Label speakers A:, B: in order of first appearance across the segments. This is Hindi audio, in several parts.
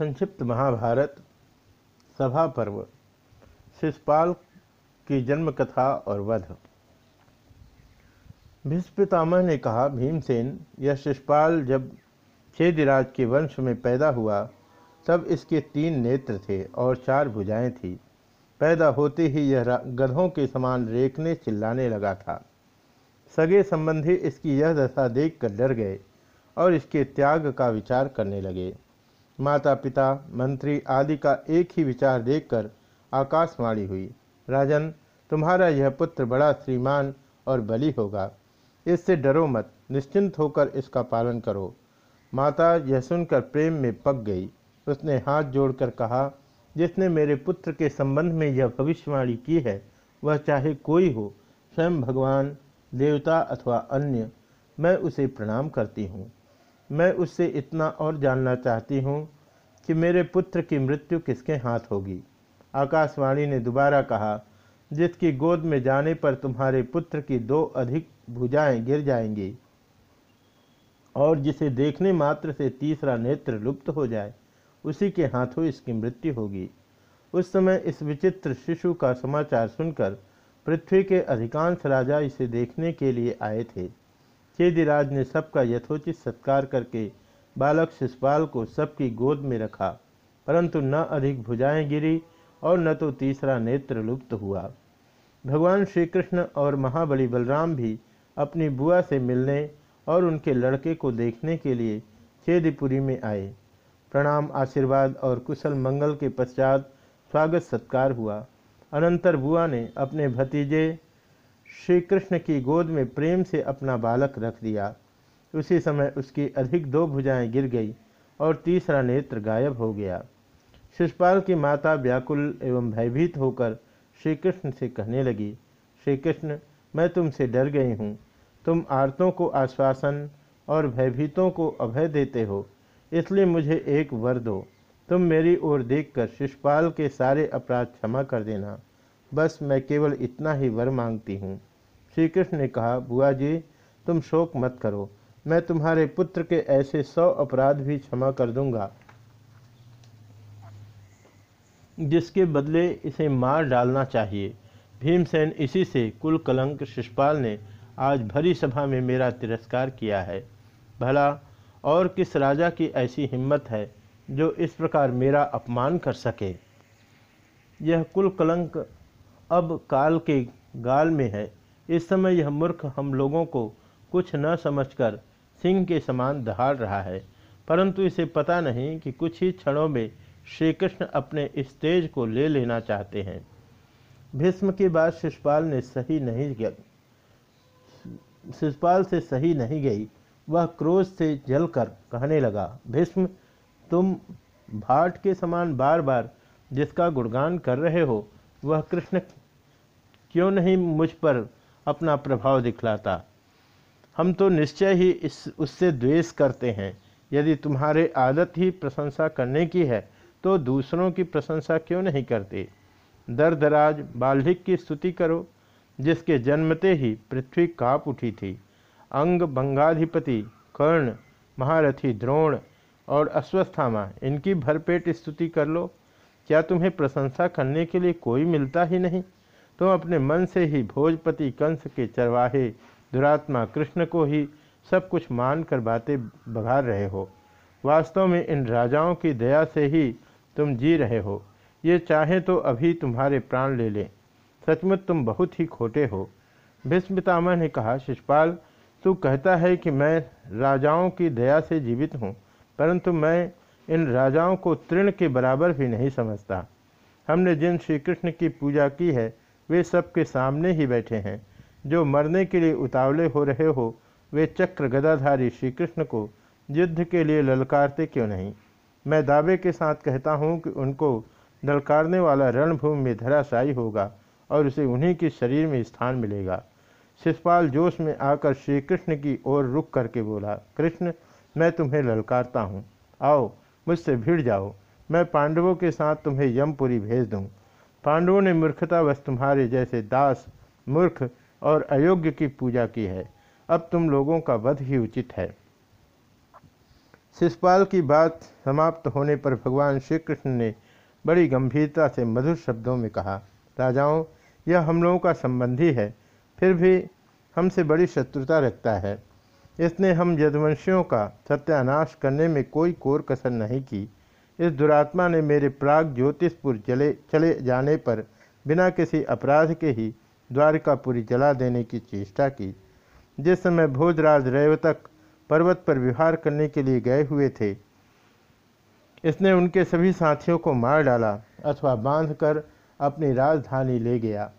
A: संक्षिप्त महाभारत, सभा पर्व, शिषपाल की जन्म कथा और वध। भीष्म ने कहा, भीमसेन, यह शिषपाल जब छेदिराज के वंश में पैदा हुआ, तब इसके तीन नेत्र थे और चार भुजाएँ थी। पैदा होते ही यह गधों के समान रेखने चिल्लाने लगा था। सगे संबंधी इसकी यह दशा देखकर डर गए और इसके त्याग का विचार करने लगे। माता पिता मंत्री आदि का एक ही विचार देखकर आकाशवाणी हुई। राजन, तुम्हारा यह पुत्र बड़ा श्रीमान और बली होगा। इससे डरो मत, निश्चिंत होकर इसका पालन करो। माता यह सुनकर प्रेम में पक गई। उसने हाथ जोड़कर कहा, जिसने मेरे पुत्र के संबंध में यह भविष्यवाणी की है, वह चाहे कोई हो, स्वयं भगवान, देवता अथवा अन्य, मैं उसे प्रणाम करती हूँ। मैं उससे इतना और जानना चाहती हूँ कि मेरे पुत्र की मृत्यु किसके हाथ होगी। आकाशवाणी ने दोबारा कहा, जिसकी गोद में जाने पर तुम्हारे पुत्र की दो अधिक भुजाएँ गिर जाएँगी और जिसे देखने मात्र से तीसरा नेत्र लुप्त हो जाए, उसी के हाथों इसकी मृत्यु होगी। उस समय इस विचित्र शिशु का समाचार सुनकर पृथ्वी के अधिकांश राजा इसे देखने के लिए आए थे। चेदिराज ने सबका यथोचित सत्कार करके बालक शिषपाल को सबकी गोद में रखा, परंतु न अधिक भुजाएँ गिरी और न तो तीसरा नेत्र लुप्त हुआ। भगवान श्री कृष्ण और महाबली बलराम भी अपनी बुआ से मिलने और उनके लड़के को देखने के लिए चेदपुरी में आए। प्रणाम, आशीर्वाद और कुशल मंगल के पश्चात स्वागत सत्कार हुआ। अनंतर बुआ ने अपने भतीजे श्री कृष्ण की गोद में प्रेम से अपना बालक रख दिया। उसी समय उसकी अधिक दो भुजाएँ गिर गई और तीसरा नेत्र गायब हो गया। शिषपाल की माता व्याकुल एवं भयभीत होकर श्री कृष्ण से कहने लगी श्री कृष्ण मैं तुमसे डर गई हूँ। तुम आरतों को आश्वासन और भयभीतों को अभय देते हो, इसलिए मुझे एक वर दो। तुम मेरी ओर देखकर शिषपाल के सारे अपराध क्षमा कर देना। बस मैं केवल इतना ही वर मांगती हूँ। श्री कृष्ण ने कहा, बुआ जी, तुम शोक मत करो। मैं तुम्हारे पुत्र के ऐसे सौ अपराध भी क्षमा कर दूँगा, जिसके बदले इसे मार डालना चाहिए। भीमसेन इसी से कुल कलंक शिषपाल ने आज भरी सभा में मेरा तिरस्कार किया है। भला, और किस राजा की ऐसी हिम्मत है, जो इस प्रकार मेरा अपमान कर सके? यह कुल कलंक अब काल के गाल में है। इस समय यह मूर्ख हम लोगों को कुछ न समझकर सिंह के समान दहाड़ रहा है, परंतु इसे पता नहीं कि कुछ ही क्षणों में श्री कृष्ण अपने इस तेज को ले लेना चाहते हैं। भीष्म की बात शिषपाल ने सही नहीं शिषपाल से सही नहीं गई। वह क्रोध से जलकर कहने लगा, भीष्म, तुम भाट के समान बार बार जिसका गुणगान कर रहे हो, वह कृष्ण क्यों नहीं मुझ पर अपना प्रभाव दिखलाता। हम तो निश्चय ही इस, उससे द्वेष करते हैं। यदि तुम्हारे आदत ही प्रशंसा करने की है तो दूसरों की प्रशंसा क्यों नहीं करते? दरदराज बाल्हिक की स्तुति करो, जिसके जन्मते ही पृथ्वी काप उठी थी। अंग बंगाधिपति कर्ण, महारथी, द्रोण और अश्वस्थामा, इनकी भरपेट स्तुति कर लो। क्या तुम्हें प्रशंसा करने के लिए कोई मिलता ही नहीं? तुम अपने मन से ही भोजपति कंस के चरवाहे दुरात्मा कृष्ण को ही सब कुछ मान कर बातें बघार रहे हो। वास्तव में इन राजाओं की दया से ही तुम जी रहे हो। ये चाहे तो अभी तुम्हारे प्राण ले लें। सचमुच तुम बहुत ही खोटे हो। भीष्म ने कहा, शिषपाल, तू कहता है कि मैं राजाओं की दया से जीवित हूँ, परंतु मैं इन राजाओं को तृण के बराबर भी नहीं समझता। हमने जिन श्री कृष्ण की पूजा की है वे सबके सामने ही बैठे हैं। जो मरने के लिए उतावले हो रहे हो, वे चक्र गदाधारी श्री कृष्ण को, युद्ध के लिए ललकारते क्यों नहीं? मैं दावे के साथ कहता हूँ कि उनको ललकारने वाला रणभूमि में धराशायी होगा और उसे उन्हीं के शरीर में स्थान मिलेगा। शिषपाल जोश में आकर श्री कृष्ण की ओर रुक करके बोला, कृष्ण, मैं तुम्हें ललकारता हूँ। आओ, मुझसे भिड़ जाओ। मैं पांडवों के साथ तुम्हें यमपुरी भेज दूँ। पांडवों ने मूर्खतावश तुम्हारे जैसे दास, मूर्ख और अयोग्य की पूजा की है। अब तुम लोगों का वध ही उचित है। शिषपाल की बात समाप्त होने पर भगवान श्री कृष्ण ने बड़ी गंभीरता से मधुर शब्दों में कहा, राजाओं, यह हम लोगों का संबंधी है, फिर भी हमसे बड़ी शत्रुता रखता है। इसने हम यदुवंशियों का सत्यानाश करने में कोई कोर कसर नहीं की। इस दुरात्मा ने मेरे प्राग ज्योतिषपुर चले चले जाने पर बिना किसी अपराध के ही द्वारकापुरी जला देने की चेष्टा की, जिस समय भोजराज रेवतक पर्वत पर विहार करने के लिए गए हुए थे। इसने उनके सभी साथियों को मार डाला अथवा बांधकर अपनी राजधानी ले गया।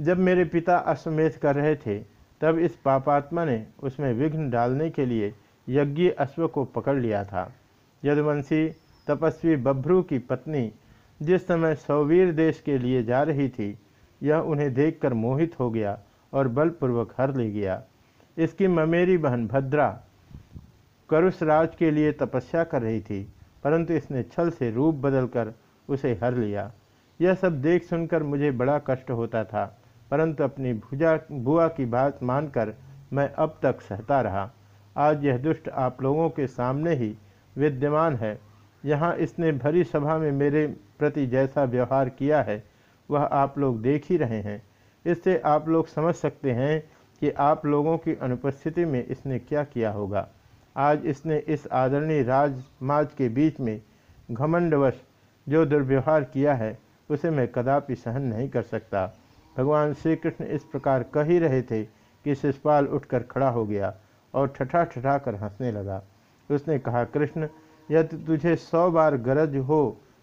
A: जब मेरे पिता अश्वमेध कर रहे थे, तब इस पापात्मा ने उसमें विघ्न डालने के लिए यज्ञ अश्व को पकड़ लिया था। यदुवंशी तपस्वी बभ्रू की पत्नी, जिस समय सौवीर देश के लिए जा रही थी, यह उन्हें देखकर मोहित हो गया और बलपूर्वक हर ले गया। इसकी ममेरी बहन भद्रा करुषराज के लिए तपस्या कर रही थी, परंतु इसने छल से रूप बदलकर उसे हर लिया। यह सब देख सुनकर मुझे बड़ा कष्ट होता था, परंतु अपनी भुजा, बुआ की बात मानकर मैं अब तक सहता रहा। आज यह दुष्ट आप लोगों के सामने ही विद्यमान है। यहाँ इसने भरी सभा में मेरे प्रति जैसा व्यवहार किया है, वह आप लोग देख ही रहे हैं। इससे आप लोग समझ सकते हैं कि आप लोगों की अनुपस्थिति में इसने क्या किया होगा। आज इसने इस आदरणीय राजमाज के बीच में घमंडवश जो दुर्व्यवहार किया है, उसे मैं कदापि सहन नहीं कर सकता। भगवान श्री कृष्ण इस प्रकार कह ही रहे थे कि शिषपाल उठकर खड़ा हो गया और ठठा ठठा कर हंसने लगा। उसने कहा, कृष्ण यदि तुझे सौ बार गरज हो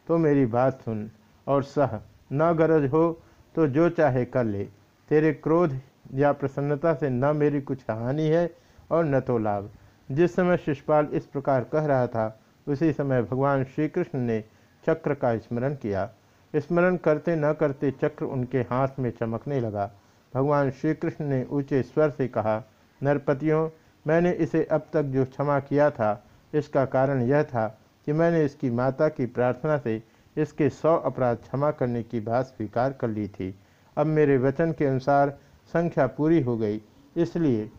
A: तो मेरी बात सुन। और सह, न गरज हो तो जो चाहे कर ले। तेरे क्रोध या प्रसन्नता से न मेरी कुछ हानि है, और न तो लाभ। जिस समय शिषपाल इस प्रकार कह रहा था, उसी समय भगवान श्री कृष्ण ने चक्र का स्मरण किया। स्मरण करते न करते चक्र उनके हाथ में चमकने लगा। भगवान श्री कृष्ण ने ऊँचे स्वर से कहा, नरपतियों, मैंने इसे अब तक जो क्षमा किया था इसका कारण यह था कि मैंने इसकी माता की प्रार्थना से इसके सौ अपराध क्षमा करने की बात स्वीकार कर ली थी। अब मेरे वचन के अनुसार संख्या पूरी हो गई, इसलिए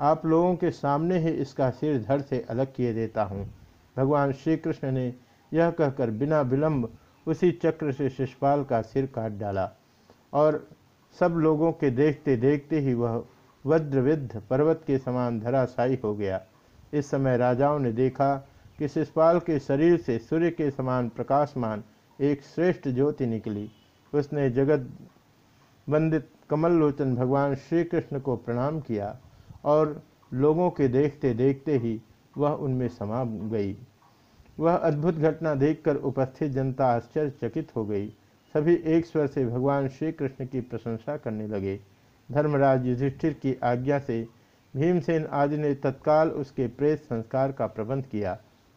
A: आप लोगों के सामने ही इसका सिर धड़ से अलग किए देता हूँ। भगवान श्री कृष्ण ने यह कहकर बिना विलंब उसी चक्र से शिषपाल का सिर काट डाला और सब लोगों के देखते देखते ही वह वज्रविद्ध पर्वत के समान धराशायी हो गया। इस समय राजाओं ने देखा कि शिषपाल के शरीर से सूर्य के समान प्रकाशमान एक श्रेष्ठ ज्योति निकली। उसने जगत वंदित कमल लोचन भगवान श्री कृष्ण को प्रणाम किया और लोगों के देखते देखते ही वह उनमें समा गई। वह अद्भुत घटना देखकर उपस्थित जनता आश्चर्यचकित हो गई। सभी एक स्वर से भगवान श्री कृष्ण की प्रशंसा करने लगे। धर्मराज युधिष्ठिर की आज्ञा से भीमसेन आदि ने तत्काल उसके प्रेत संस्कार का प्रबंध किया।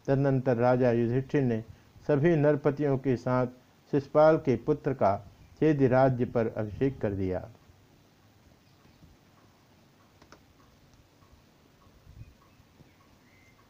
A: तदनंतर राजा युधिष्ठिर ने सभी नरपतियों के साथ शिषपाल के पुत्र का छेद राज्य पर अभिषेक कर दिया।